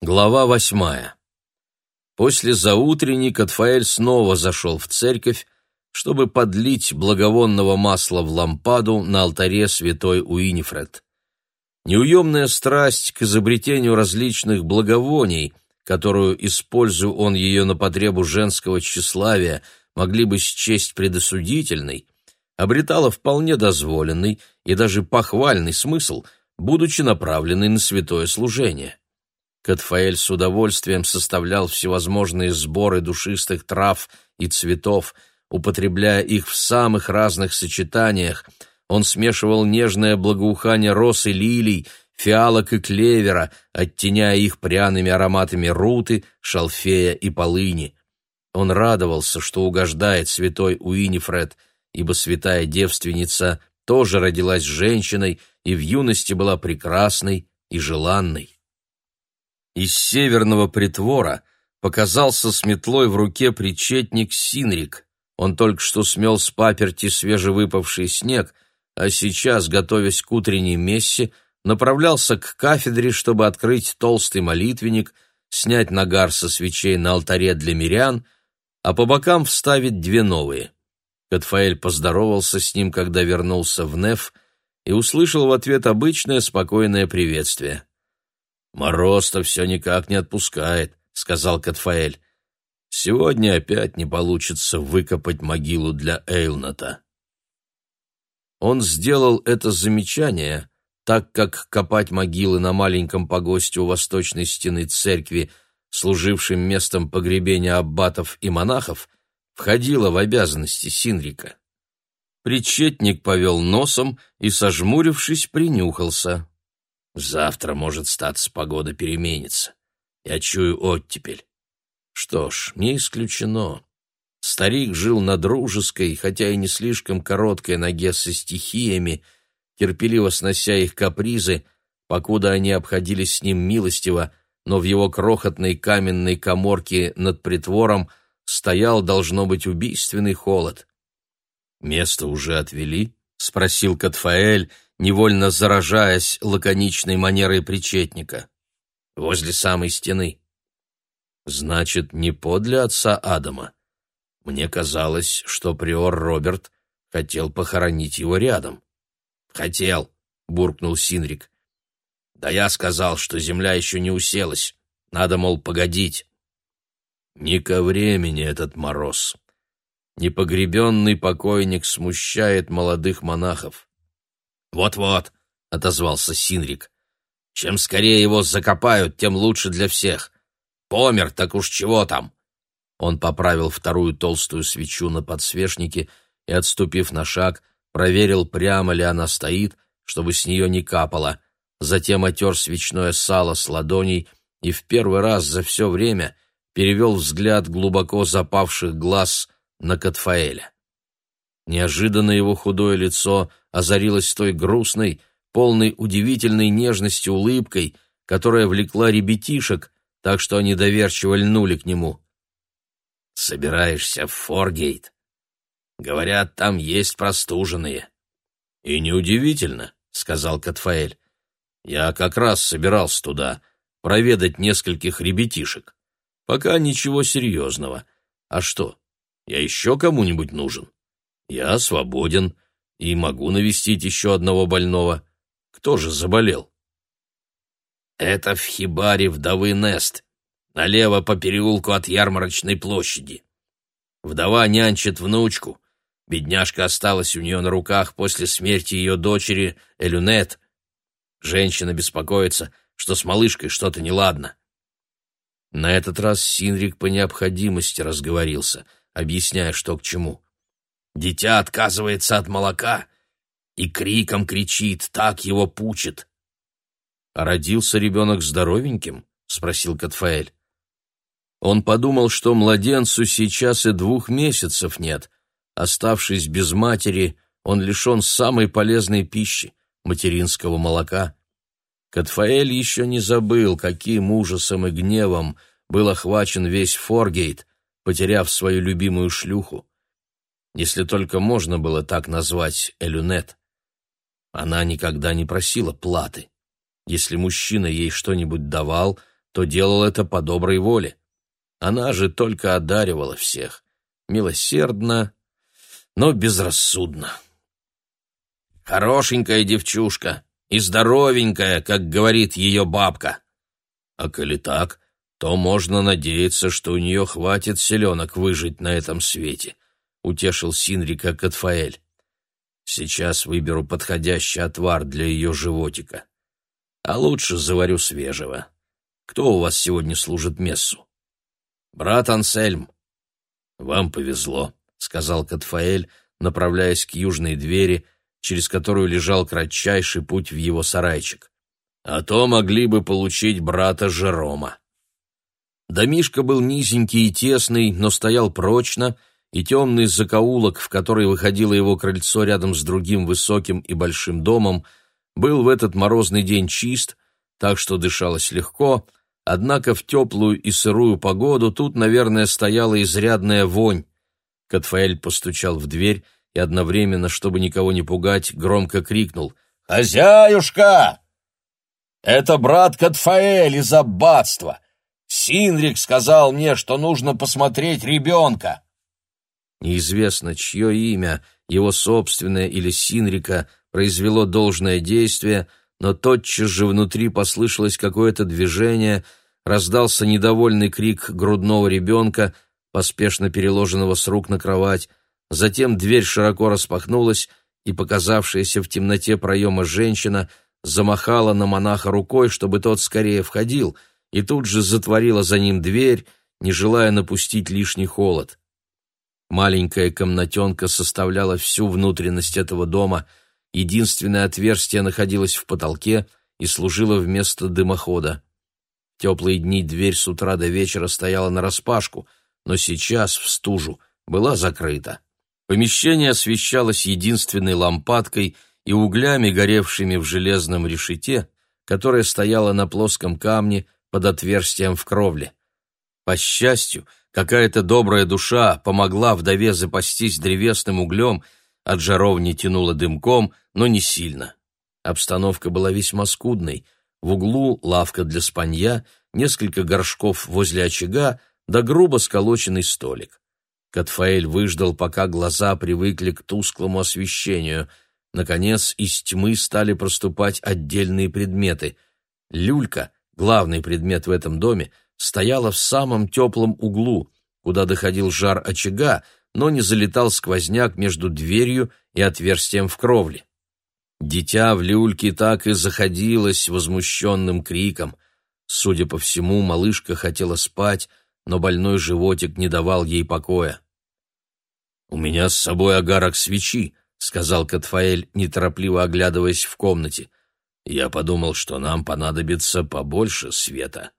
Глава восьмая. После заутренней Катфаэль снова зашел в церковь, чтобы подлить благовонного масла в лампаду на алтаре святой Уинифред. Неуемная страсть к изобретению различных благовоний, которую, используя он ее на потребу женского тщеславия, могли бы счесть предосудительной, обретала вполне дозволенный и даже похвальный смысл, будучи направленной на святое служение. Катфаэль с удовольствием составлял всевозможные сборы душистых трав и цветов, употребляя их в самых разных сочетаниях. Он смешивал нежное благоухание роз и лилий, фиалок и клевера, оттеняя их пряными ароматами руты, шалфея и полыни. Он радовался, что угождает святой Уинифред, ибо святая девственница тоже родилась женщиной и в юности была прекрасной и желанной. Из северного притвора показался с метлой в руке причетник Синрик. Он только что смел с паперти свежевыпавший снег, а сейчас, готовясь к утренней мессе, направлялся к кафедре, чтобы открыть толстый молитвенник, снять нагар со свечей на алтаре для мирян, а по бокам вставить две новые. Катфаэль поздоровался с ним, когда вернулся в Неф, и услышал в ответ обычное спокойное приветствие. «Мороз-то все никак не отпускает», — сказал Катфаэль. «Сегодня опять не получится выкопать могилу для Эйлната». Он сделал это замечание, так как копать могилы на маленьком погосте у восточной стены церкви, служившим местом погребения аббатов и монахов, входило в обязанности Синрика. Причетник повел носом и, сожмурившись, принюхался. Завтра, может, статься, погода переменится. Я чую оттепель. Что ж, не исключено. Старик жил на дружеской, хотя и не слишком короткой ноге со стихиями, терпеливо снося их капризы, покуда они обходились с ним милостиво, но в его крохотной каменной коморке над притвором стоял, должно быть, убийственный холод. «Место уже отвели?» — спросил Катфаэль, невольно заражаясь лаконичной манерой причетника. «Возле самой стены». «Значит, не подле отца Адама?» Мне казалось, что приор Роберт хотел похоронить его рядом. «Хотел», — буркнул Синрик. «Да я сказал, что земля еще не уселась. Надо, мол, погодить». «Не ко времени этот мороз», Непогребенный покойник смущает молодых монахов. «Вот-вот», — отозвался Синрик, — «чем скорее его закопают, тем лучше для всех. Помер, так уж чего там». Он поправил вторую толстую свечу на подсвечнике и, отступив на шаг, проверил, прямо ли она стоит, чтобы с нее не капало, затем отер свечное сало с ладоней и в первый раз за все время перевел взгляд глубоко запавших глаз на Катфаэля. Неожиданно его худое лицо озарилось той грустной, полной удивительной нежности улыбкой, которая влекла ребятишек, так что они доверчиво льнули к нему. «Собираешься в Форгейт? Говорят, там есть простуженные». «И неудивительно», — сказал Катфаэль. «Я как раз собирался туда, проведать нескольких ребятишек. Пока ничего серьезного. А что, я еще кому-нибудь нужен? Я свободен и могу навестить еще одного больного. Кто же заболел? Это в хибаре вдовы Нест, налево по переулку от ярмарочной площади. Вдова нянчит внучку. Бедняжка осталась у нее на руках после смерти ее дочери Элюнет. Женщина беспокоится, что с малышкой что-то неладно. На этот раз Синрик по необходимости разговорился — объясняя, что к чему. Дитя отказывается от молока и криком кричит, так его пучит. «А родился ребенок здоровеньким?» — спросил Катфаэль. Он подумал, что младенцу сейчас и двух месяцев нет. Оставшись без матери, он лишен самой полезной пищи — материнского молока. Катфаэль еще не забыл, каким ужасом и гневом был охвачен весь Форгейт, потеряв свою любимую шлюху. Если только можно было так назвать Элюнет. Она никогда не просила платы. Если мужчина ей что-нибудь давал, то делал это по доброй воле. Она же только одаривала всех. Милосердно, но безрассудно. Хорошенькая девчушка и здоровенькая, как говорит ее бабка. А коли так, то можно надеяться, что у нее хватит селенок выжить на этом свете, — утешил Синрика Катфаэль. Сейчас выберу подходящий отвар для ее животика. А лучше заварю свежего. Кто у вас сегодня служит мессу? Брат Ансельм. Вам повезло, — сказал Катфаэль, направляясь к южной двери, через которую лежал кратчайший путь в его сарайчик. А то могли бы получить брата Жерома. Домишка был низенький и тесный, но стоял прочно, и темный закоулок, в который выходило его крыльцо рядом с другим высоким и большим домом, был в этот морозный день чист, так что дышалось легко, однако в теплую и сырую погоду тут, наверное, стояла изрядная вонь. Катфаэль постучал в дверь и одновременно, чтобы никого не пугать, громко крикнул «Хозяюшка! Это брат Катфаэль из аббатства!» Синрик сказал мне, что нужно посмотреть ребенка. Неизвестно, чье имя, его собственное или Синрика, произвело должное действие, но тотчас же внутри послышалось какое-то движение, раздался недовольный крик грудного ребенка, поспешно переложенного с рук на кровать, затем дверь широко распахнулась, и показавшаяся в темноте проема женщина замахала на монаха рукой, чтобы тот скорее входил — и тут же затворила за ним дверь, не желая напустить лишний холод. Маленькая комнатенка составляла всю внутренность этого дома, единственное отверстие находилось в потолке и служило вместо дымохода. В теплые дни дверь с утра до вечера стояла нараспашку, но сейчас, в стужу, была закрыта. Помещение освещалось единственной лампадкой и углями, горевшими в железном решете, которое стояло на плоском камне, под отверстием в кровле. По счастью, какая-то добрая душа помогла вдове запастись древесным углем, от жаровни тянуло дымком, но не сильно. Обстановка была весьма скудной. В углу лавка для спанья, несколько горшков возле очага, да грубо сколоченный столик. Катфаэль выждал, пока глаза привыкли к тусклому освещению. Наконец, из тьмы стали проступать отдельные предметы. Люлька, главный предмет в этом доме, стояла в самом теплом углу, куда доходил жар очага, но не залетал сквозняк между дверью и отверстием в кровле. Дитя в люльке так и заходилось возмущенным криком. Судя по всему, малышка хотела спать, но больной животик не давал ей покоя. «У меня с собой агарок свечи», — сказал Катфаэль, неторопливо оглядываясь в комнате. Я подумал, что нам понадобится побольше света.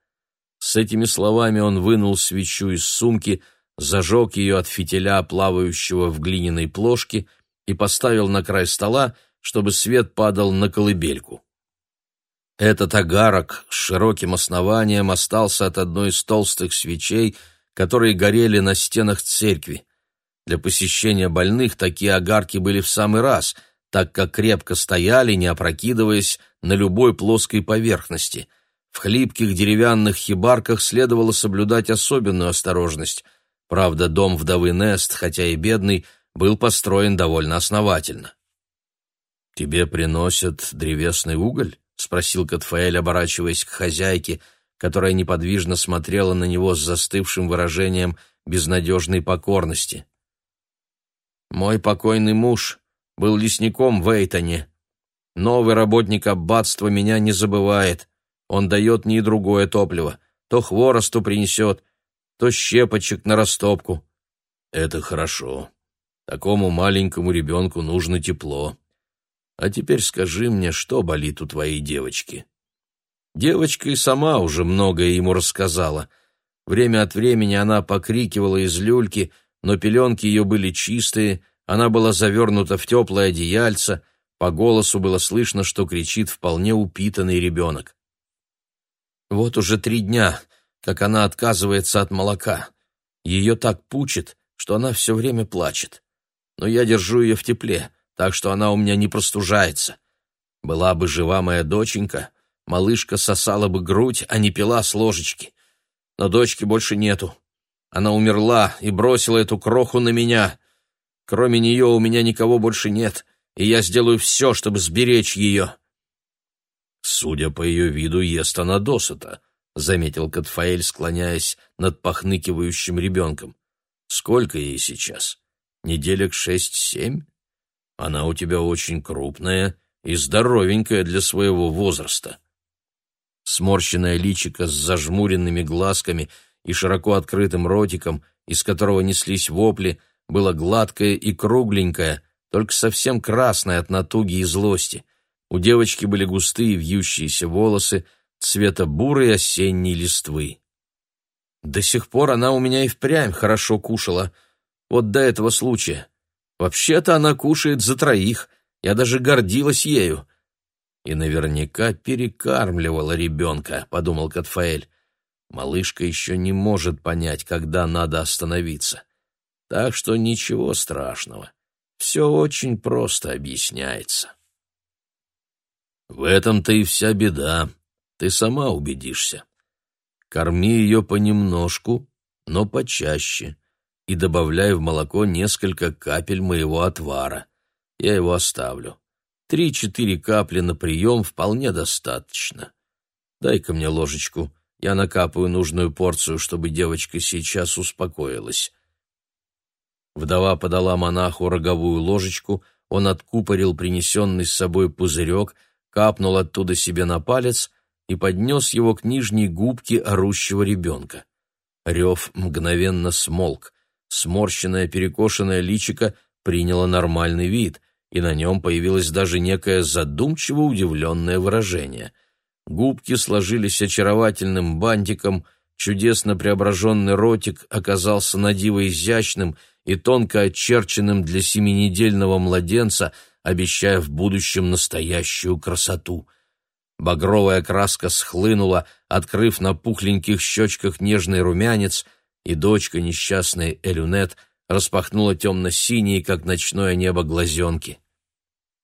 С этими словами он вынул свечу из сумки, зажег ее от фитиля, плавающего в глиняной плошке, и поставил на край стола, чтобы свет падал на колыбельку. Этот агарок с широким основанием остался от одной из толстых свечей, которые горели на стенах церкви. Для посещения больных такие агарки были в самый раз — так как крепко стояли, не опрокидываясь, на любой плоской поверхности. В хлипких деревянных хибарках следовало соблюдать особенную осторожность. Правда, дом вдовы Нест, хотя и бедный, был построен довольно основательно. «Тебе приносят древесный уголь?» — спросил Катфаэль, оборачиваясь к хозяйке, которая неподвижно смотрела на него с застывшим выражением безнадежной покорности. «Мой покойный муж был лесником в Эйтоне. Новый работник аббатства меня не забывает. Он дает мне и другое топливо. То хворосту принесет, то щепочек на растопку. Это хорошо. Такому маленькому ребенку нужно тепло. А теперь скажи мне, что болит у твоей девочки?» Девочка и сама уже многое ему рассказала. Время от времени она покрикивала из люльки, но пеленки ее были чистые, она была завернута в теплое одеяльце, по голосу было слышно, что кричит вполне упитанный ребенок. Вот уже три дня, как она отказывается от молока. Ее так пучит, что она все время плачет. Но я держу ее в тепле, так что она у меня не простужается. Была бы жива моя доченька, малышка сосала бы грудь, а не пила с ложечки. Но дочки больше нету. Она умерла и бросила эту кроху на меня. Кроме нее у меня никого больше нет, и я сделаю все, чтобы сберечь ее». «Судя по ее виду, ест она досыта», — заметил Катфаэль, склоняясь над похныкивающим ребенком. «Сколько ей сейчас? Неделек шесть-семь? Она у тебя очень крупная и здоровенькая для своего возраста». Сморщенное личико с зажмуренными глазками и широко открытым ротиком, из которого неслись вопли, было гладкое и кругленькое, только совсем красное от натуги и злости. У девочки были густые вьющиеся волосы, цвета бурой осенней листвы. До сих пор она у меня и впрямь хорошо кушала. Вот до этого случая. Вообще-то она кушает за троих. Я даже гордилась ею. И наверняка перекармливала ребенка, подумал Катфаэль. Малышка еще не может понять, когда надо остановиться. Так что ничего страшного. Все очень просто объясняется. В этом-то и вся беда. Ты сама убедишься. Корми ее понемножку, но почаще, и добавляй в молоко несколько капель моего отвара. Я его оставлю. Три-четыре капли на прием вполне достаточно. Дай-ка мне ложечку, я накапаю нужную порцию, чтобы девочка сейчас успокоилась. Вдова подала монаху роговую ложечку, он откупорил принесенный с собой пузырек — капнул оттуда себе на палец и поднес его к нижней губке орущего ребенка. Рев мгновенно смолк. Сморщенное перекошенное личико приняло нормальный вид, и на нем появилось даже некое задумчиво удивленное выражение. Губки сложились очаровательным бантиком, чудесно преображенный ротик оказался надиво изящным и тонко очерченным для семинедельного младенца — обещая в будущем настоящую красоту. Багровая краска схлынула, открыв на пухленьких щечках нежный румянец, и дочка несчастной Элюнет распахнула темно-синие, как ночное небо, глазенки.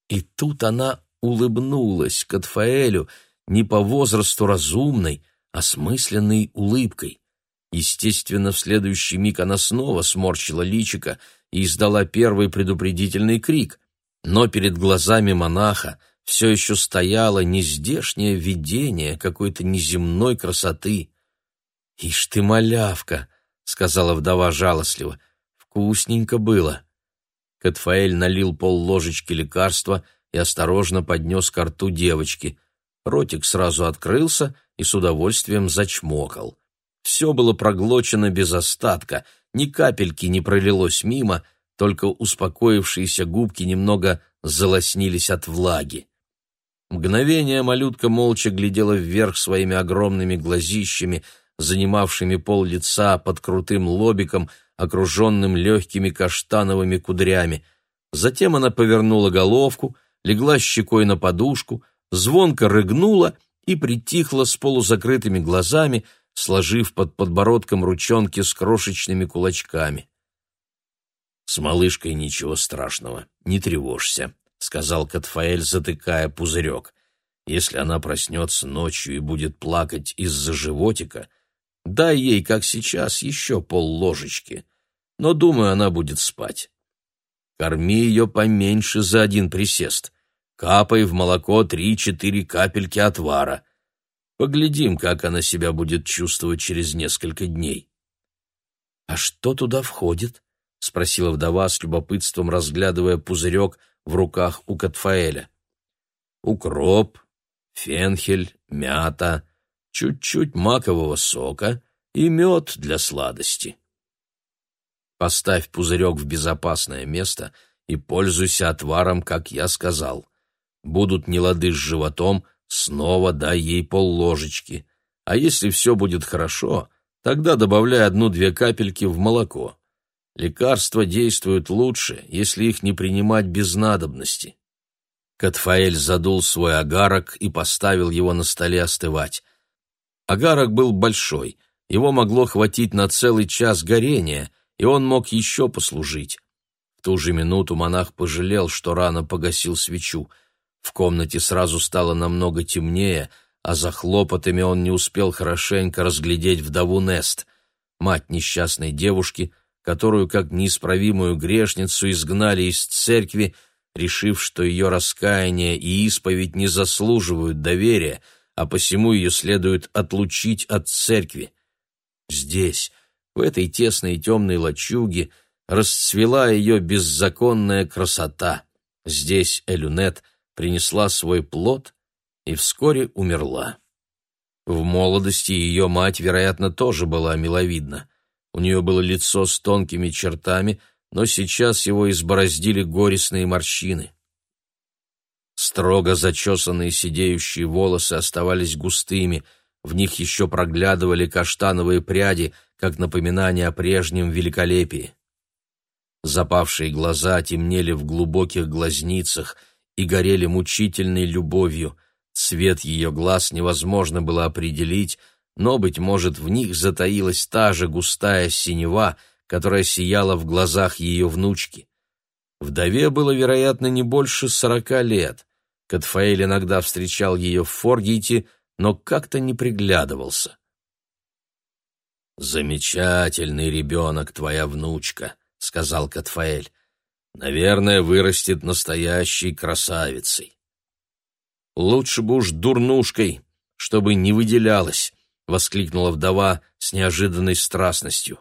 И тут она улыбнулась Катфаэлю не по возрасту разумной, а смысленной улыбкой. Естественно, в следующий миг она снова сморщила личико и издала первый предупредительный крик но перед глазами монаха все еще стояло нездешнее видение какой-то неземной красоты. «Ишь ты, малявка!» — сказала вдова жалостливо. «Вкусненько было». Катфаэль налил пол ложечки лекарства и осторожно поднес ко рту девочки. Ротик сразу открылся и с удовольствием зачмокал. Все было проглочено без остатка, ни капельки не пролилось мимо — только успокоившиеся губки немного залоснились от влаги. Мгновение малютка молча глядела вверх своими огромными глазищами, занимавшими пол лица под крутым лобиком, окруженным легкими каштановыми кудрями. Затем она повернула головку, легла щекой на подушку, звонко рыгнула и притихла с полузакрытыми глазами, сложив под подбородком ручонки с крошечными кулачками. «С малышкой ничего страшного, не тревожься», — сказал Катфаэль, затыкая пузырек. «Если она проснется ночью и будет плакать из-за животика, дай ей, как сейчас, еще пол-ложечки, но, думаю, она будет спать. Корми ее поменьше за один присест, капай в молоко три-четыре капельки отвара. Поглядим, как она себя будет чувствовать через несколько дней». «А что туда входит?» — спросила вдова с любопытством, разглядывая пузырек в руках у Катфаэля. «Укроп, фенхель, мята, чуть-чуть макового сока и мед для сладости». «Поставь пузырек в безопасное место и пользуйся отваром, как я сказал. Будут нелады с животом, снова дай ей полложечки. А если все будет хорошо, тогда добавляй одну-две капельки в молоко. Лекарства действуют лучше, если их не принимать без надобности. Катфаэль задул свой агарок и поставил его на столе остывать. Агарок был большой, его могло хватить на целый час горения, и он мог еще послужить. В ту же минуту монах пожалел, что рано погасил свечу. В комнате сразу стало намного темнее, а за хлопотами он не успел хорошенько разглядеть вдову Нест, мать несчастной девушки, которую как неисправимую грешницу изгнали из церкви, решив, что ее раскаяние и исповедь не заслуживают доверия, а посему ее следует отлучить от церкви. Здесь, в этой тесной темной лачуге, расцвела ее беззаконная красота. Здесь Элюнет принесла свой плод и вскоре умерла. В молодости ее мать, вероятно, тоже была миловидна. У нее было лицо с тонкими чертами, но сейчас его избороздили горестные морщины. Строго зачесанные сидеющие волосы оставались густыми, в них еще проглядывали каштановые пряди, как напоминание о прежнем великолепии. Запавшие глаза темнели в глубоких глазницах и горели мучительной любовью. Цвет ее глаз невозможно было определить, но, быть может, в них затаилась та же густая синева, которая сияла в глазах ее внучки. Вдове было, вероятно, не больше сорока лет. Катфаэль иногда встречал ее в Форгейте, но как-то не приглядывался. «Замечательный ребенок твоя внучка», — сказал Катфаэль. «Наверное, вырастет настоящей красавицей». «Лучше бы уж дурнушкой, чтобы не выделялась», — воскликнула вдова с неожиданной страстностью.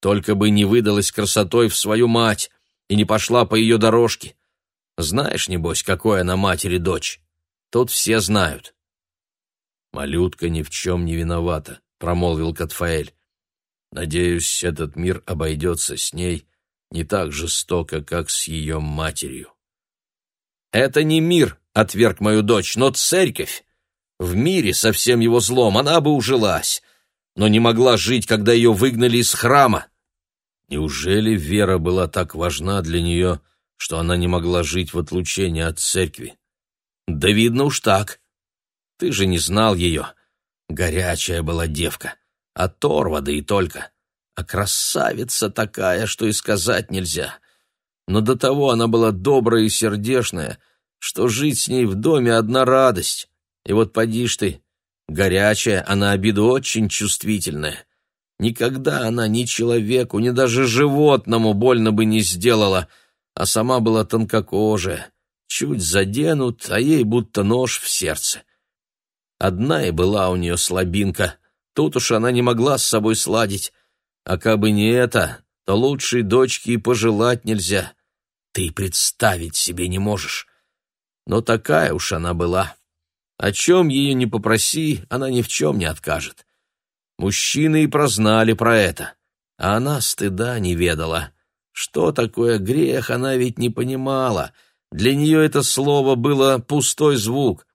«Только бы не выдалась красотой в свою мать и не пошла по ее дорожке. Знаешь, небось, какой она матери дочь? Тут все знают». «Малютка ни в чем не виновата», — промолвил Катфаэль. «Надеюсь, этот мир обойдется с ней не так жестоко, как с ее матерью». «Это не мир», — отверг мою дочь, — «но церковь. В мире со всем его злом она бы ужилась, но не могла жить, когда ее выгнали из храма». Неужели вера была так важна для нее, что она не могла жить в отлучении от церкви? Да видно уж так. Ты же не знал ее. Горячая была девка, оторва да и только. А красавица такая, что и сказать нельзя. Но до того она была добрая и сердешная, что жить с ней в доме одна радость. И вот поди ж ты, горячая, а на обиду очень чувствительная. Никогда она ни человеку, ни даже животному больно бы не сделала, а сама была тонкокожая. Чуть заденут, а ей будто нож в сердце. Одна и была у нее слабинка. Тут уж она не могла с собой сладить. А кабы не это, то лучшей дочки и пожелать нельзя. Ты представить себе не можешь. Но такая уж она была. О чем ее не попроси, она ни в чем не откажет. Мужчины и прознали про это, а она стыда не ведала. Что такое грех, она ведь не понимала. Для нее это слово было пустой звук.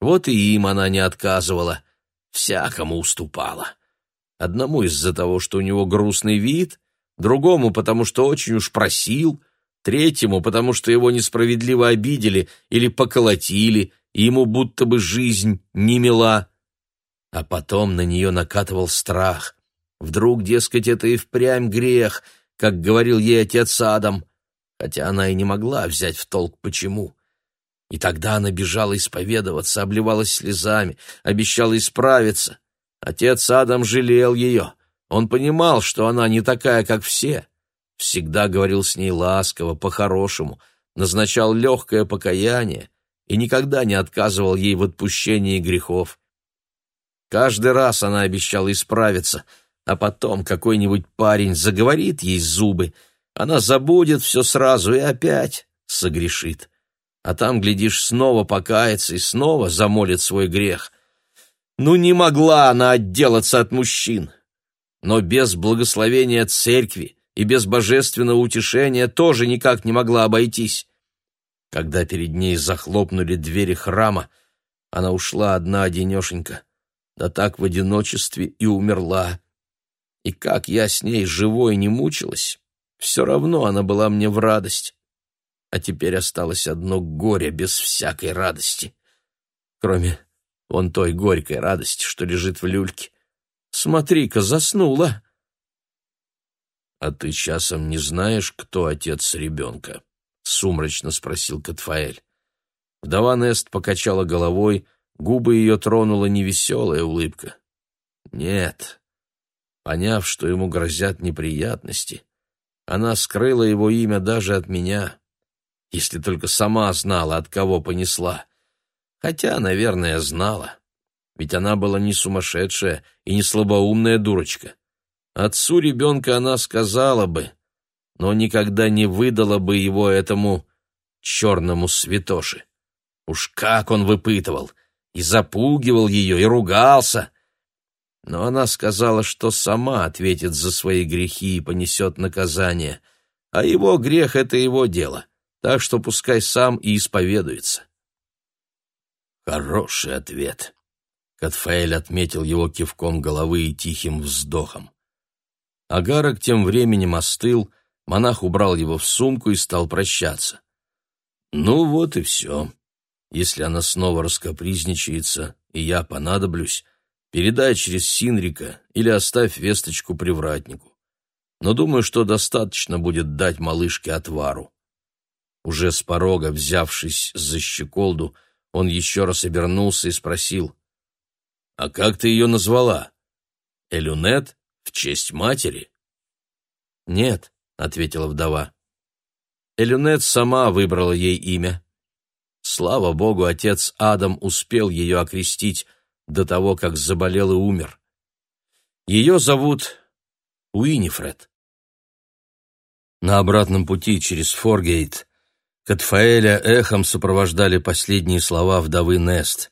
Вот и им она не отказывала, всякому уступала. Одному из-за того, что у него грустный вид, другому потому, что очень уж просил, третьему потому, что его несправедливо обидели или поколотили, ему будто бы жизнь не мила. А потом на нее накатывал страх. Вдруг, дескать, это и впрямь грех, как говорил ей отец Адам, хотя она и не могла взять в толк почему. И тогда она бежала исповедоваться, обливалась слезами, обещала исправиться. Отец Адам жалел ее. Он понимал, что она не такая, как все. Всегда говорил с ней ласково, по-хорошему, назначал легкое покаяние и никогда не отказывал ей в отпущении грехов. Каждый раз она обещала исправиться, а потом какой-нибудь парень заговорит ей зубы, она забудет все сразу и опять согрешит. А там, глядишь, снова покается и снова замолит свой грех. Ну, не могла она отделаться от мужчин. Но без благословения церкви и без божественного утешения тоже никак не могла обойтись. Когда перед ней захлопнули двери храма, она ушла одна-одинешенька да так в одиночестве и умерла. И как я с ней живой не мучилась, все равно она была мне в радость. А теперь осталось одно горе без всякой радости. Кроме вон той горькой радости, что лежит в люльке. Смотри-ка, заснула. — А ты часом не знаешь, кто отец ребенка? — сумрачно спросил Катфаэль. Вдова Нест покачала головой, губы ее тронула невеселая улыбка. Нет, поняв, что ему грозят неприятности, она скрыла его имя даже от меня, если только сама знала, от кого понесла. Хотя, наверное, знала, ведь она была не сумасшедшая и не слабоумная дурочка. Отцу ребенка она сказала бы, но никогда не выдала бы его этому черному святоши. Уж как он выпытывал, и запугивал ее, и ругался. Но она сказала, что сама ответит за свои грехи и понесет наказание, а его грех — это его дело, так что пускай сам и исповедуется. Хороший ответ. Катфаэль отметил его кивком головы и тихим вздохом. Агарок тем временем остыл, монах убрал его в сумку и стал прощаться. «Ну вот и все. Если она снова раскопризничается, и я понадоблюсь, передай через Синрика или оставь весточку привратнику. Но думаю, что достаточно будет дать малышке отвару». Уже с порога, взявшись за щеколду, он еще раз обернулся и спросил, «А как ты ее назвала? Элюнет?» В честь матери? Нет, ответила вдова. Элюнет сама выбрала ей имя. Слава богу, отец Адам успел ее окрестить до того, как заболел и умер. Ее зовут Уинифред. На обратном пути через Форгейт Катфаэля эхом сопровождали последние слова вдовы Нест.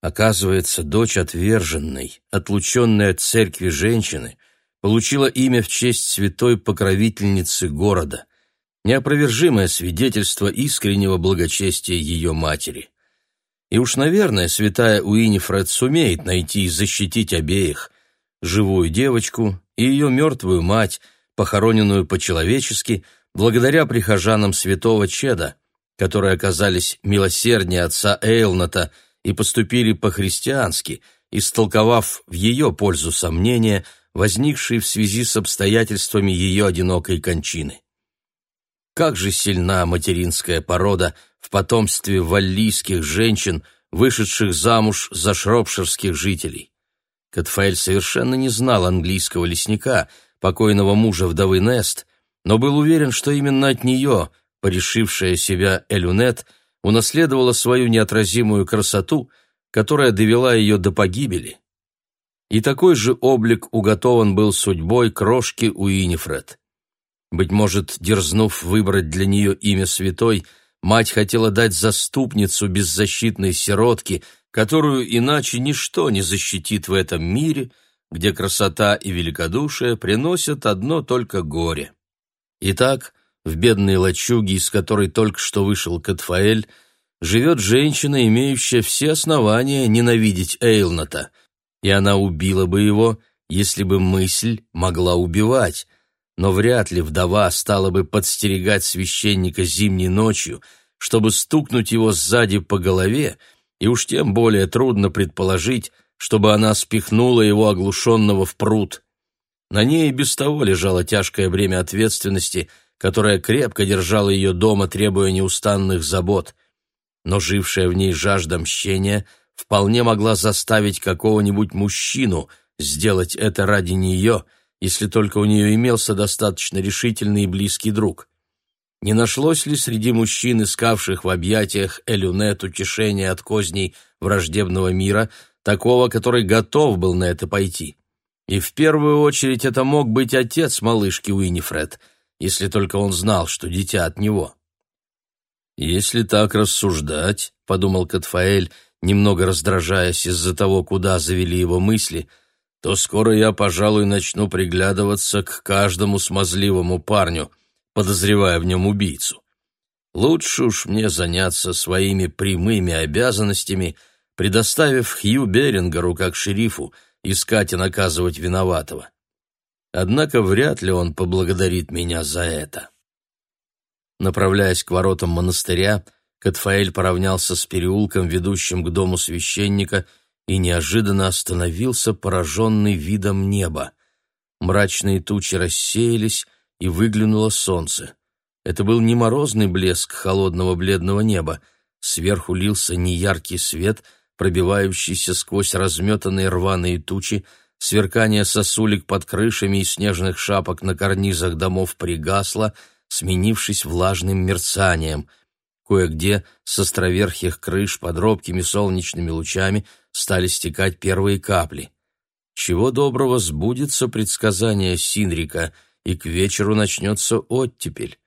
Оказывается, дочь отверженной, отлученной от церкви женщины, получила имя в честь святой покровительницы города, неопровержимое свидетельство искреннего благочестия ее матери. И уж, наверное, святая Уинифред сумеет найти и защитить обеих, живую девочку и ее мертвую мать, похороненную по-человечески, благодаря прихожанам святого Чеда, которые оказались милосерднее отца Эйлната – и поступили по-христиански, истолковав в ее пользу сомнения, возникшие в связи с обстоятельствами ее одинокой кончины. Как же сильна материнская порода в потомстве валлийских женщин, вышедших замуж за шропширских жителей. Катфаэль совершенно не знал английского лесника, покойного мужа вдовы Нест, но был уверен, что именно от нее, порешившая себя Элюнет, унаследовала свою неотразимую красоту, которая довела ее до погибели. И такой же облик уготован был судьбой крошки Уинифред. Быть может, дерзнув выбрать для нее имя святой, мать хотела дать заступницу беззащитной сиротке, которую иначе ничто не защитит в этом мире, где красота и великодушие приносят одно только горе. Итак, в бедной лачуге, из которой только что вышел Катфаэль, живет женщина, имеющая все основания ненавидеть Эйлната, и она убила бы его, если бы мысль могла убивать, но вряд ли вдова стала бы подстерегать священника зимней ночью, чтобы стукнуть его сзади по голове, и уж тем более трудно предположить, чтобы она спихнула его оглушенного в пруд. На ней и без того лежало тяжкое бремя ответственности — которая крепко держала ее дома, требуя неустанных забот. Но жившая в ней жажда мщения вполне могла заставить какого-нибудь мужчину сделать это ради нее, если только у нее имелся достаточно решительный и близкий друг. Не нашлось ли среди мужчин, искавших в объятиях Элюнет утешения от козней враждебного мира, такого, который готов был на это пойти? И в первую очередь это мог быть отец малышки Уинифред — если только он знал, что дитя от него. «Если так рассуждать», — подумал Катфаэль, немного раздражаясь из-за того, куда завели его мысли, то скоро я, пожалуй, начну приглядываться к каждому смазливому парню, подозревая в нем убийцу. Лучше уж мне заняться своими прямыми обязанностями, предоставив Хью Берингеру, как шерифу, искать и наказывать виноватого. Однако вряд ли он поблагодарит меня за это. Направляясь к воротам монастыря, Катфаэль поравнялся с переулком, ведущим к дому священника, и неожиданно остановился, пораженный видом неба. Мрачные тучи рассеялись, и выглянуло солнце. Это был не морозный блеск холодного бледного неба, сверху лился неяркий свет, пробивающийся сквозь разметанные рваные тучи, сверкание сосулек под крышами и снежных шапок на карнизах домов пригасло, сменившись влажным мерцанием. Кое-где с островерхих крыш под робкими солнечными лучами стали стекать первые капли. Чего доброго сбудется предсказание Синрика, и к вечеру начнется оттепель.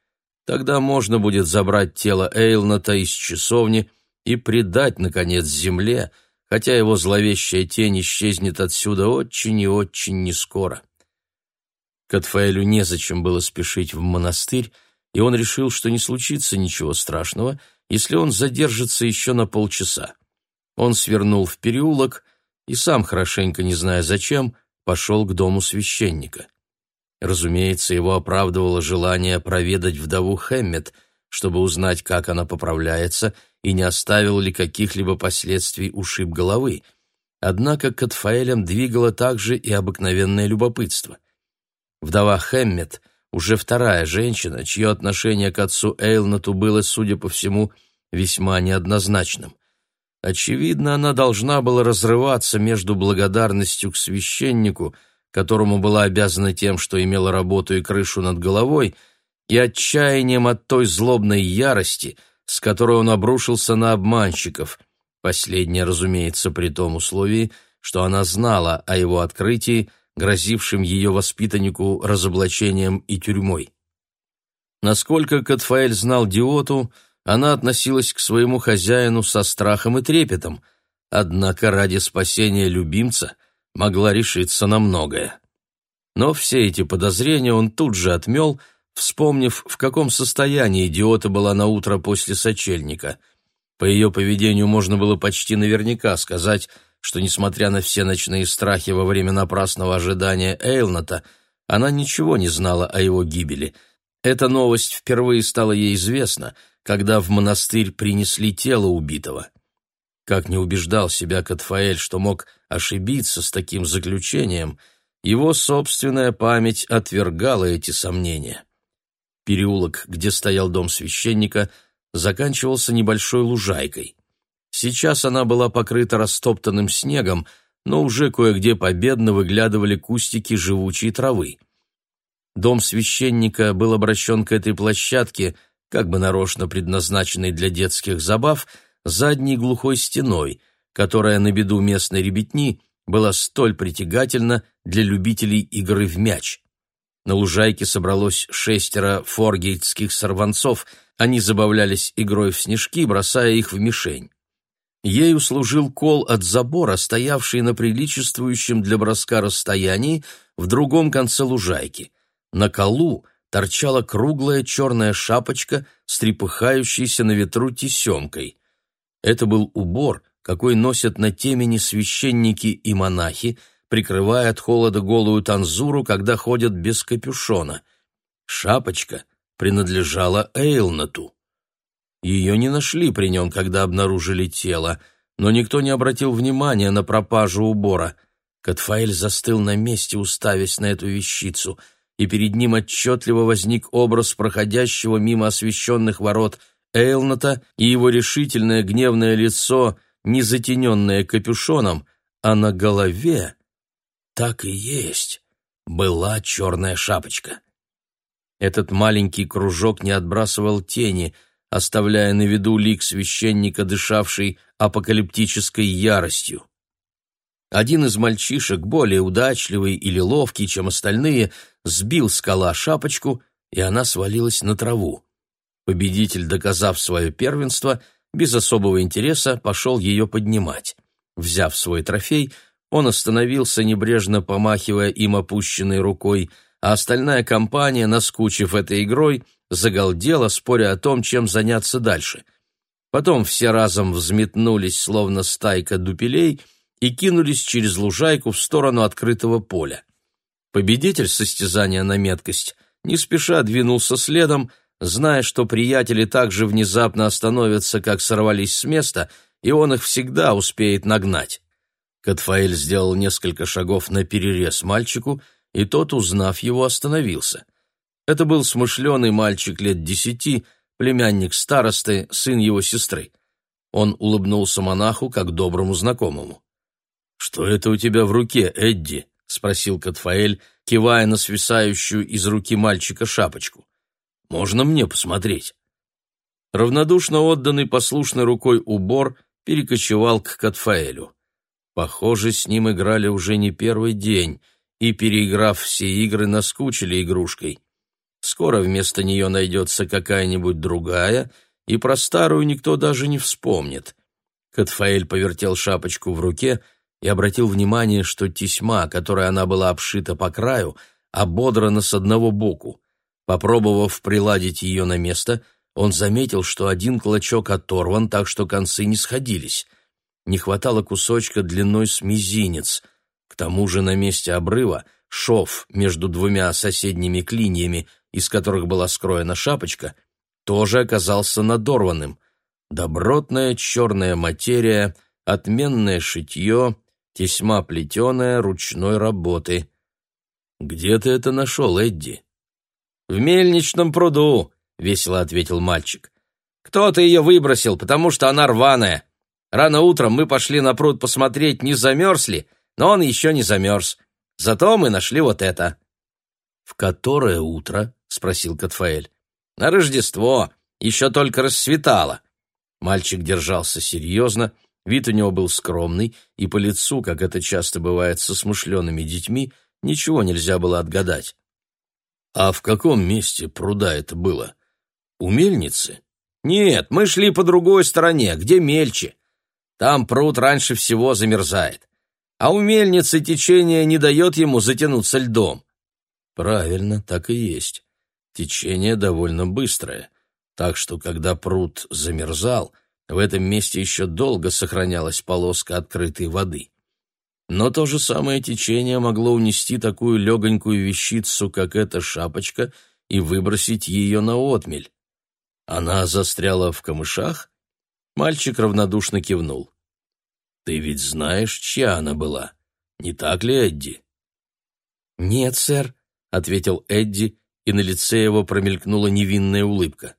Тогда можно будет забрать тело Эйлната из часовни и предать, наконец, земле, хотя его зловещая тень исчезнет отсюда очень и очень нескоро. Катфаэлю незачем было спешить в монастырь, и он решил, что не случится ничего страшного, если он задержится еще на полчаса. Он свернул в переулок и сам, хорошенько не зная зачем, пошел к дому священника. Разумеется, его оправдывало желание проведать вдову Хэммет, чтобы узнать, как она поправляется и не оставил ли каких-либо последствий ушиб головы. Однако Катфаэлем двигало также и обыкновенное любопытство. Вдова Хэммет — уже вторая женщина, чье отношение к отцу Эйлнату было, судя по всему, весьма неоднозначным. Очевидно, она должна была разрываться между благодарностью к священнику, которому была обязана тем, что имела работу и крышу над головой, и отчаянием от той злобной ярости, с которой он обрушился на обманщиков. Последнее, разумеется, при том условии, что она знала о его открытии, грозившем ее воспитаннику разоблачением и тюрьмой. Насколько Катфаэль знал Диоту, она относилась к своему хозяину со страхом и трепетом, однако ради спасения любимца могла решиться на многое. Но все эти подозрения он тут же отмел, вспомнив, в каком состоянии идиота была на утро после сочельника. По ее поведению можно было почти наверняка сказать, что, несмотря на все ночные страхи во время напрасного ожидания Эйлната, она ничего не знала о его гибели. Эта новость впервые стала ей известна, когда в монастырь принесли тело убитого. Как не убеждал себя Катфаэль, что мог ошибиться с таким заключением, его собственная память отвергала эти сомнения. Переулок, где стоял дом священника, заканчивался небольшой лужайкой. Сейчас она была покрыта растоптанным снегом, но уже кое-где победно выглядывали кустики живучей травы. Дом священника был обращен к этой площадке, как бы нарочно предназначенной для детских забав, задней глухой стеной, которая на беду местной ребятни была столь притягательна для любителей игры в мяч. На лужайке собралось шестеро форгейтских сорванцов, они забавлялись игрой в снежки, бросая их в мишень. Ею служил кол от забора, стоявший на приличествующем для броска расстоянии в другом конце лужайки. На колу торчала круглая черная шапочка с трепыхающейся на ветру тесемкой. Это был убор, какой носят на темени священники и монахи, прикрывая от холода голую танзуру, когда ходят без капюшона. Шапочка принадлежала Эйлнату. Ее не нашли при нем, когда обнаружили тело, но никто не обратил внимания на пропажу убора. Катфаэль застыл на месте, уставясь на эту вещицу, и перед ним отчетливо возник образ проходящего мимо освещенных ворот Эйлната и его решительное гневное лицо, не затененное капюшоном, а на голове, так и есть, была черная шапочка. Этот маленький кружок не отбрасывал тени — оставляя на виду лик священника, дышавший апокалиптической яростью. Один из мальчишек, более удачливый или ловкий, чем остальные, сбил скала шапочку, и она свалилась на траву. Победитель, доказав свое первенство, без особого интереса пошел ее поднимать. Взяв свой трофей, он остановился, небрежно помахивая им опущенной рукой, а остальная компания, наскучив этой игрой, загалдела, споря о том, чем заняться дальше. Потом все разом взметнулись, словно стайка дупелей, и кинулись через лужайку в сторону открытого поля. Победитель состязания на меткость не спеша двинулся следом, зная, что приятели так же внезапно остановятся, как сорвались с места, и он их всегда успеет нагнать. Катфаэль сделал несколько шагов на перерез мальчику, и тот, узнав его, остановился. Это был смышленый мальчик лет десяти, племянник старосты, сын его сестры. Он улыбнулся монаху как доброму знакомому. «Что это у тебя в руке, Эдди?» — спросил Катфаэль, кивая на свисающую из руки мальчика шапочку. «Можно мне посмотреть?» Равнодушно отданный послушной рукой убор перекочевал к Катфаэлю. Похоже, с ним играли уже не первый день, и, переиграв все игры, наскучили игрушкой. Скоро вместо нее найдется какая-нибудь другая, и про старую никто даже не вспомнит. Катфаэль повертел шапочку в руке и обратил внимание, что тесьма, которой она была обшита по краю, ободрана с одного боку. Попробовав приладить ее на место, он заметил, что один клочок оторван, так что концы не сходились. Не хватало кусочка длиной с мизинец. К тому же на месте обрыва шов между двумя соседними клиньями, из которых была скроена шапочка, тоже оказался надорванным. Добротная черная материя, отменное шитье, тесьма плетеная ручной работы. «Где ты это нашел, Эдди?» «В мельничном пруду», — весело ответил мальчик. «Кто-то ее выбросил, потому что она рваная. Рано утром мы пошли на пруд посмотреть, не замерз ли, но он еще не замерз. Зато мы нашли вот это». «В которое утро?» — спросил Катфаэль. «На Рождество. Еще только рассветало». Мальчик держался серьезно, вид у него был скромный, и по лицу, как это часто бывает со смышленными детьми, ничего нельзя было отгадать. «А в каком месте пруда это было? У мельницы?» «Нет, мы шли по другой стороне, где мельче. Там пруд раньше всего замерзает. А у мельницы течение не дает ему затянуться льдом». «Правильно, так и есть. Течение довольно быстрое, так что, когда пруд замерзал, в этом месте еще долго сохранялась полоска открытой воды. Но то же самое течение могло унести такую легонькую вещицу, как эта шапочка, и выбросить ее на отмель. Она застряла в камышах? Мальчик равнодушно кивнул. «Ты ведь знаешь, чья она была, не так ли, Эдди?» «Нет, сэр», — ответил Эдди, и на лице его промелькнула невинная улыбка.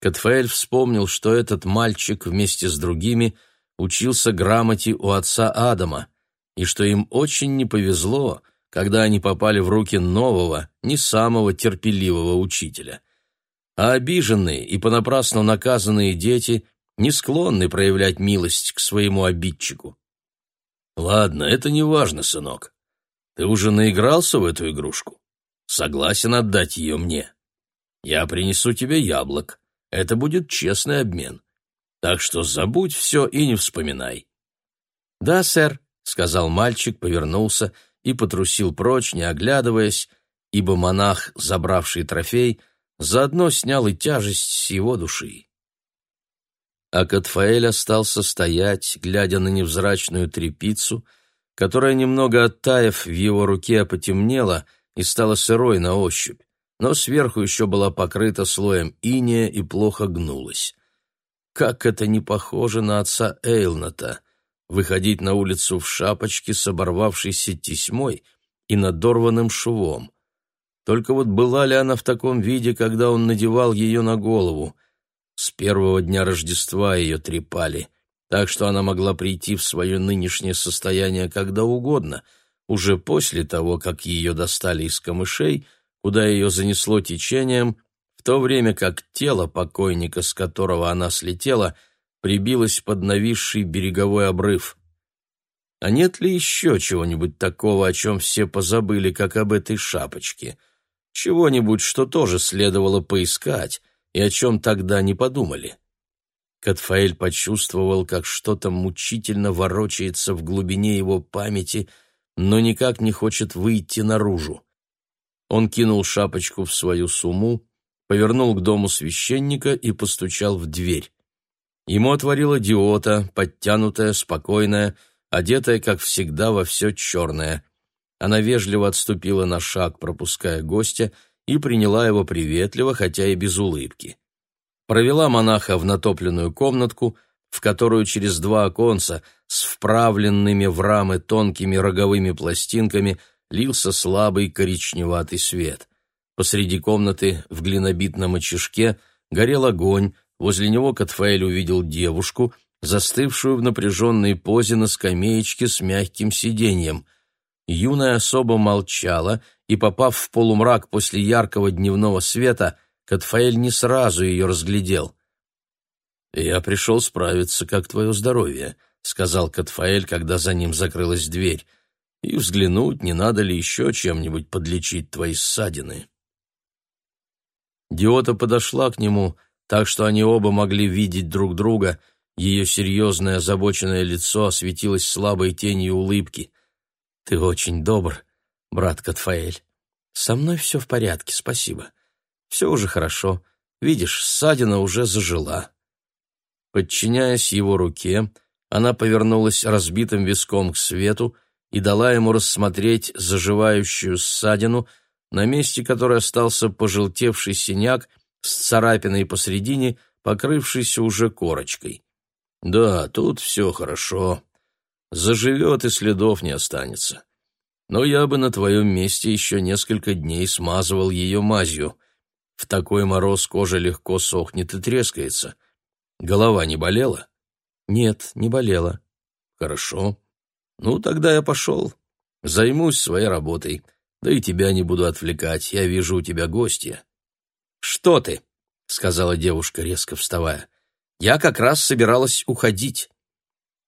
Катфаэль вспомнил, что этот мальчик вместе с другими учился грамоте у отца Адама, и что им очень не повезло, когда они попали в руки нового, не самого терпеливого учителя. А обиженные и понапрасну наказанные дети не склонны проявлять милость к своему обидчику. «Ладно, это не важно, сынок. Ты уже наигрался в эту игрушку? Согласен отдать ее мне. Я принесу тебе яблок. Это будет честный обмен. Так что забудь все и не вспоминай». «Да, сэр», — сказал мальчик, повернулся и потрусил прочь, не оглядываясь, ибо монах, забравший трофей, заодно снял и тяжесть с его души. А Катфаэль остался стоять, глядя на невзрачную трепицу, которая, немного оттаив в его руке, потемнела и стала сырой на ощупь, но сверху еще была покрыта слоем иния и плохо гнулась. Как это не похоже на отца Эйлната! выходить на улицу в шапочке с оборвавшейся тесьмой и надорванным швом. Только вот была ли она в таком виде, когда он надевал ее на голову? С первого дня Рождества ее трепали, так что она могла прийти в свое нынешнее состояние когда угодно, уже после того, как ее достали из камышей, куда ее занесло течением, в то время как тело покойника, с которого она слетела, — прибилась под нависший береговой обрыв. А нет ли еще чего-нибудь такого, о чем все позабыли, как об этой шапочке? Чего-нибудь, что тоже следовало поискать, и о чем тогда не подумали? Катфаэль почувствовал, как что-то мучительно ворочается в глубине его памяти, но никак не хочет выйти наружу. Он кинул шапочку в свою сумму, повернул к дому священника и постучал в дверь. Ему отворила диота, подтянутая, спокойная, одетая, как всегда, во все черное. Она вежливо отступила на шаг, пропуская гостя, и приняла его приветливо, хотя и без улыбки. Провела монаха в натопленную комнатку, в которую через два оконца с вправленными в рамы тонкими роговыми пластинками лился слабый коричневатый свет. Посреди комнаты в глинобитном очишке горел огонь, Возле него Катфаэль увидел девушку, застывшую в напряженной позе на скамеечке с мягким сиденьем. Юная особа молчала, и, попав в полумрак после яркого дневного света, Катфаэль не сразу ее разглядел. «Я пришел справиться, как твое здоровье», — сказал Катфаэль, когда за ним закрылась дверь, «и взглянуть, не надо ли еще чем-нибудь подлечить твои ссадины». Диота подошла к нему, так что они оба могли видеть друг друга, ее серьезное озабоченное лицо осветилось слабой тенью улыбки. «Ты очень добр, брат Катфаэль. Со мной все в порядке, спасибо. Все уже хорошо. Видишь, ссадина уже зажила». Подчиняясь его руке, она повернулась разбитым виском к свету и дала ему рассмотреть заживающую ссадину, на месте которой остался пожелтевший синяк с царапиной посредине, покрывшийся уже корочкой. «Да, тут все хорошо. Заживет и следов не останется. Но я бы на твоем месте еще несколько дней смазывал ее мазью. В такой мороз кожа легко сохнет и трескается. Голова не болела? Нет, не болела. Хорошо. Ну, тогда я пошел. Займусь своей работой. Да и тебя не буду отвлекать. Я вижу у тебя гостья. Что ты? сказала девушка, резко вставая. Я как раз собиралась уходить.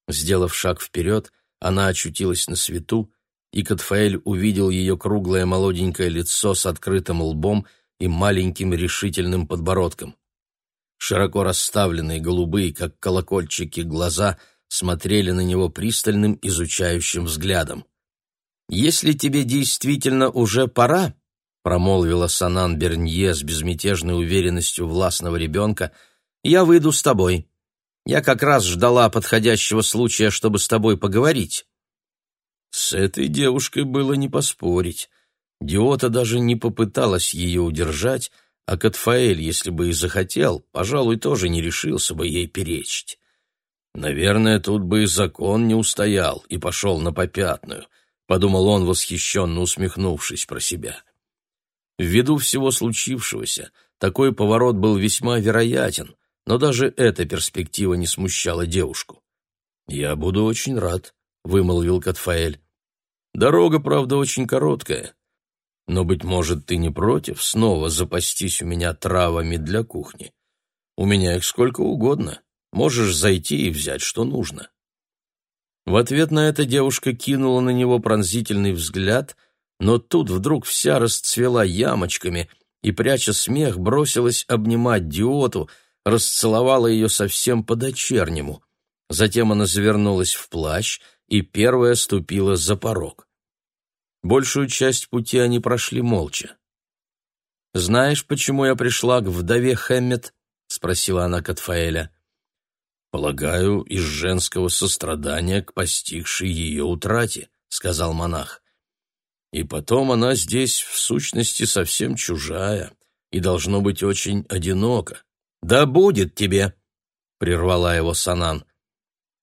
Сделав шаг вперед, она очутилась на свету, и Катфаэль увидел ее круглое молоденькое лицо с открытым лбом и маленьким решительным подбородком. Широко расставленные голубые, как колокольчики, глаза смотрели на него пристальным, изучающим взглядом. «Если тебе действительно уже пора», — промолвила Санан Бернье с безмятежной уверенностью властного ребенка, — «я выйду с тобой. Я как раз ждала подходящего случая, чтобы с тобой поговорить». С этой девушкой было не поспорить. Диота даже не попыталась ее удержать, а Катфаэль, если бы и захотел, пожалуй, тоже не решился бы ей перечить. Наверное, тут бы и закон не устоял и пошел на попятную, подумал он, восхищенно усмехнувшись про себя. Ввиду всего случившегося, такой поворот был весьма вероятен, но даже эта перспектива не смущала девушку. «Я буду очень рад», — вымолвил Катфаэль. «Дорога, правда, очень короткая, но, быть может, ты не против снова запастись у меня травами для кухни? У меня их сколько угодно. Можешь зайти и взять, что нужно». В ответ на это девушка кинула на него пронзительный взгляд, но тут вдруг вся расцвела ямочками и, пряча смех, бросилась обнимать Диоту, расцеловала ее совсем по-дочернему. Затем она завернулась в плащ и первая ступила за порог. Большую часть пути они прошли молча. «Знаешь, почему я пришла к вдове Хэммет?» — спросила она Катфаэля. «Полагаю, из женского сострадания к постигшей ее утрате», — сказал монах. «И потом она здесь, в сущности, совсем чужая и должно быть очень одинока». «Да будет тебе!» — прервала его Санан.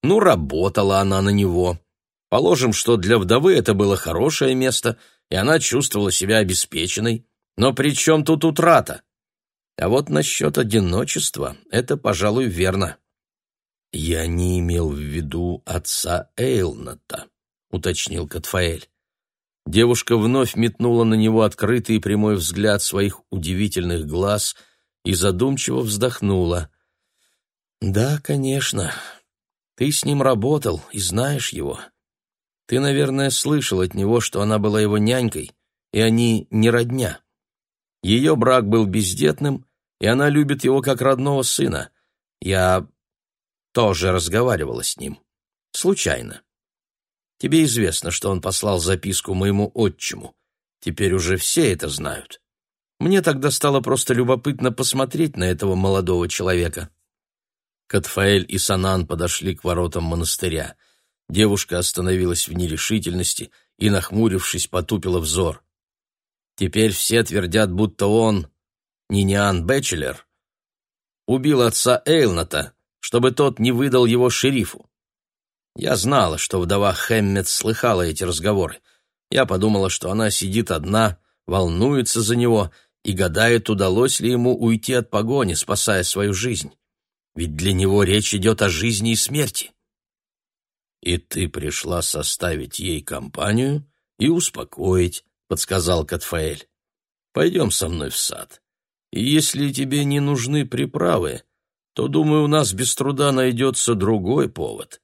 «Ну, работала она на него. Положим, что для вдовы это было хорошее место, и она чувствовала себя обеспеченной. Но при чем тут утрата? А вот насчет одиночества это, пожалуй, верно. «Я не имел в виду отца Эйлната», — уточнил Катфаэль. Девушка вновь метнула на него открытый и прямой взгляд своих удивительных глаз и задумчиво вздохнула. «Да, конечно. Ты с ним работал и знаешь его. Ты, наверное, слышал от него, что она была его нянькой, и они не родня. Ее брак был бездетным, и она любит его как родного сына. Я тоже разговаривала с ним. Случайно. Тебе известно, что он послал записку моему отчиму. Теперь уже все это знают. Мне тогда стало просто любопытно посмотреть на этого молодого человека. Катфаэль и Санан подошли к воротам монастыря. Девушка остановилась в нерешительности и, нахмурившись, потупила взор. Теперь все твердят, будто он, Ниниан Бэчелер, убил отца Эйлната, чтобы тот не выдал его шерифу. Я знала, что вдова Хэммет слыхала эти разговоры. Я подумала, что она сидит одна, волнуется за него и гадает, удалось ли ему уйти от погони, спасая свою жизнь. ведь для него речь идет о жизни и смерти. «И ты пришла составить ей компанию и успокоить», — подсказал Катфаэль. «Пойдем со мной в сад. И если тебе не нужны приправы, то, думаю, у нас без труда найдется другой повод.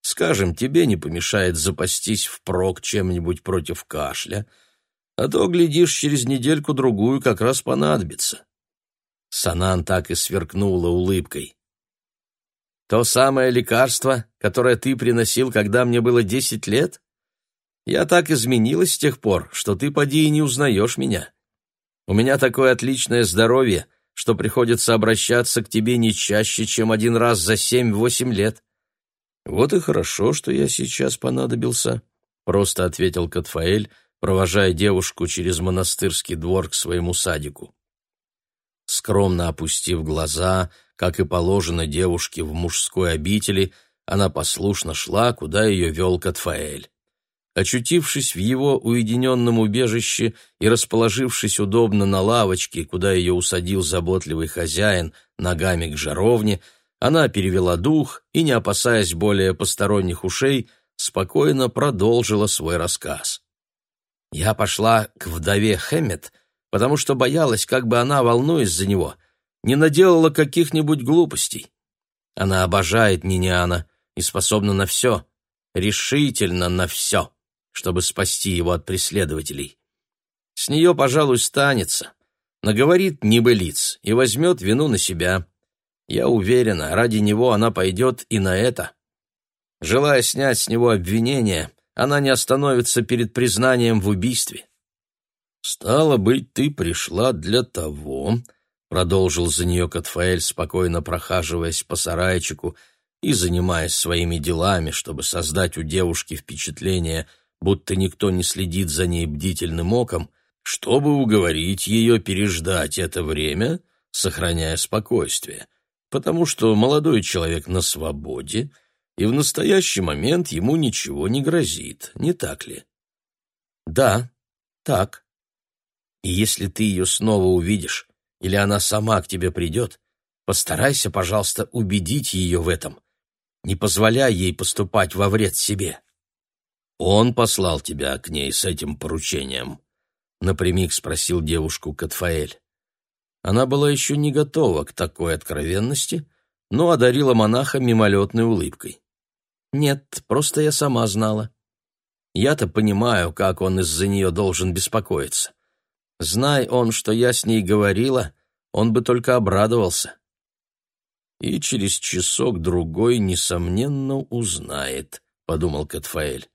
Скажем, тебе не помешает запастись впрок чем-нибудь против кашля, а то, глядишь, через недельку-другую как раз понадобится». Санан так и сверкнула улыбкой. «То самое лекарство, которое ты приносил, когда мне было десять лет? Я так изменилась с тех пор, что ты поди и не узнаешь меня. У меня такое отличное здоровье, что приходится обращаться к тебе не чаще, чем один раз за семь-восемь лет». «Вот и хорошо, что я сейчас понадобился», — просто ответил Катфаэль, провожая девушку через монастырский двор к своему садику. Скромно опустив глаза, как и положено девушке в мужской обители, она послушно шла, куда ее вел Катфаэль. Очутившись в его уединенном убежище и расположившись удобно на лавочке, куда ее усадил заботливый хозяин ногами к жаровне, она перевела дух и, не опасаясь более посторонних ушей, спокойно продолжила свой рассказ. «Я пошла к вдове Хэммет, потому что боялась, как бы она, волнуясь за него, не наделала каких-нибудь глупостей. Она обожает Ниниана и способна на все, решительно на все, чтобы спасти его от преследователей. С нее, пожалуй, станется, наговорит небылиц и возьмет вину на себя. Я уверена, ради него она пойдет и на это. Желая снять с него обвинение, она не остановится перед признанием в убийстве. «Стало быть, ты пришла для того», — продолжил за нее Катфаэль, спокойно прохаживаясь по сарайчику и занимаясь своими делами, чтобы создать у девушки впечатление, будто никто не следит за ней бдительным оком, чтобы уговорить ее переждать это время, сохраняя спокойствие, потому что молодой человек на свободе, и в настоящий момент ему ничего не грозит, не так ли? Да, так, и если ты ее снова увидишь, или она сама к тебе придет, постарайся, пожалуйста, убедить ее в этом. Не позволяй ей поступать во вред себе. Он послал тебя к ней с этим поручением, напрямик спросил девушку Катфаэль. Она была еще не готова к такой откровенности, но одарила монаха мимолетной улыбкой. «Нет, просто я сама знала. Я-то понимаю, как он из-за нее должен беспокоиться. Знай он, что я с ней говорила, он бы только обрадовался. И через часок-другой, несомненно, узнает, — подумал Катфаэль.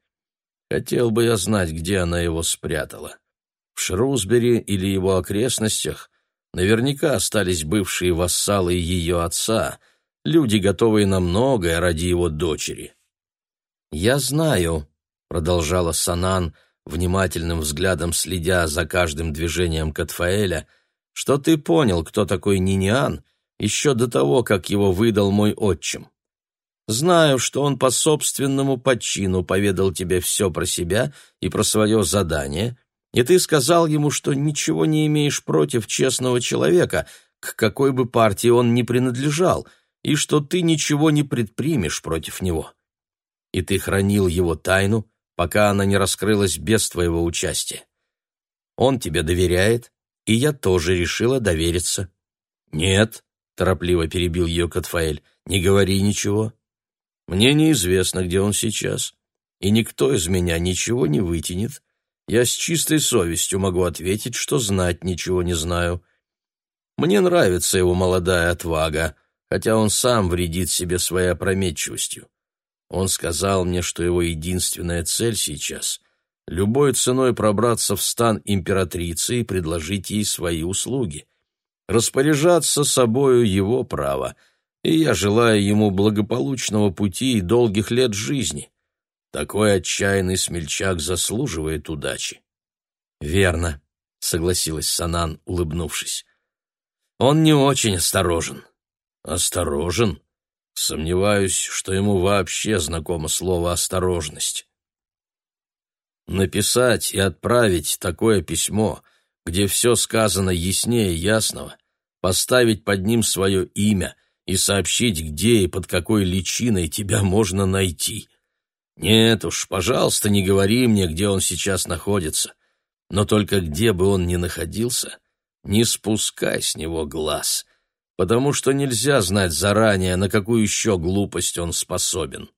Хотел бы я знать, где она его спрятала. В Шрусбери или его окрестностях наверняка остались бывшие вассалы ее отца, люди, готовые на многое ради его дочери. «Я знаю», — продолжала Санан, — внимательным взглядом следя за каждым движением Катфаэля, что ты понял, кто такой Ниниан, еще до того, как его выдал мой отчим. Знаю, что он по собственному почину поведал тебе все про себя и про свое задание, и ты сказал ему, что ничего не имеешь против честного человека, к какой бы партии он ни принадлежал, и что ты ничего не предпримешь против него. И ты хранил его тайну, пока она не раскрылась без твоего участия. Он тебе доверяет, и я тоже решила довериться». «Нет», — торопливо перебил ее Катфаэль, — «не говори ничего. Мне неизвестно, где он сейчас, и никто из меня ничего не вытянет. Я с чистой совестью могу ответить, что знать ничего не знаю. Мне нравится его молодая отвага, хотя он сам вредит себе своей опрометчивостью. Он сказал мне, что его единственная цель сейчас — любой ценой пробраться в стан императрицы и предложить ей свои услуги. Распоряжаться собою его право, и я желаю ему благополучного пути и долгих лет жизни. Такой отчаянный смельчак заслуживает удачи. «Верно», — согласилась Санан, улыбнувшись. «Он не очень осторожен». «Осторожен?» Сомневаюсь, что ему вообще знакомо слово «осторожность». Написать и отправить такое письмо, где все сказано яснее ясного, поставить под ним свое имя и сообщить, где и под какой личиной тебя можно найти. Нет уж, пожалуйста, не говори мне, где он сейчас находится. Но только где бы он ни находился, не спускай с него глаз, потому что нельзя знать заранее, на какую еще глупость он способен.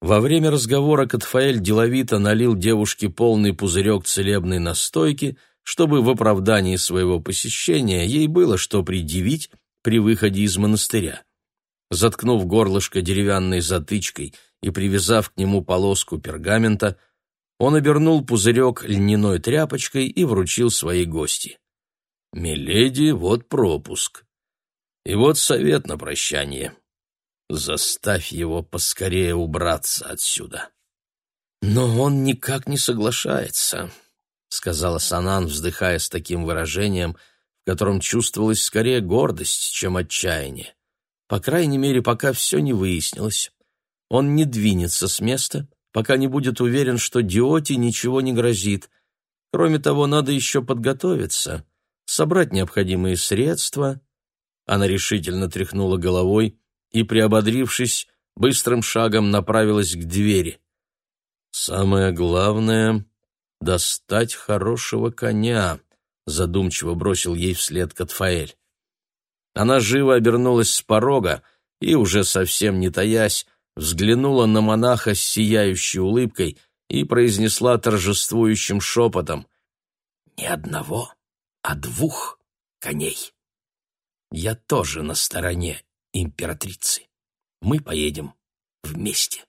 Во время разговора Катфаэль деловито налил девушке полный пузырек целебной настойки, чтобы в оправдании своего посещения ей было что предъявить при выходе из монастыря. Заткнув горлышко деревянной затычкой и привязав к нему полоску пергамента, он обернул пузырек льняной тряпочкой и вручил своей гости. «Миледи, вот пропуск. И вот совет на прощание. Заставь его поскорее убраться отсюда». «Но он никак не соглашается», — сказала Санан, вздыхая с таким выражением, в котором чувствовалась скорее гордость, чем отчаяние. По крайней мере, пока все не выяснилось. Он не двинется с места, пока не будет уверен, что Диоте ничего не грозит. Кроме того, надо еще подготовиться, собрать необходимые средства. Она решительно тряхнула головой и, приободрившись, быстрым шагом направилась к двери. «Самое главное — достать хорошего коня», — задумчиво бросил ей вслед Катфаэль. Она живо обернулась с порога и, уже совсем не таясь, взглянула на монаха с сияющей улыбкой и произнесла торжествующим шепотом «Не одного, а двух коней. Я тоже на стороне императрицы. Мы поедем вместе».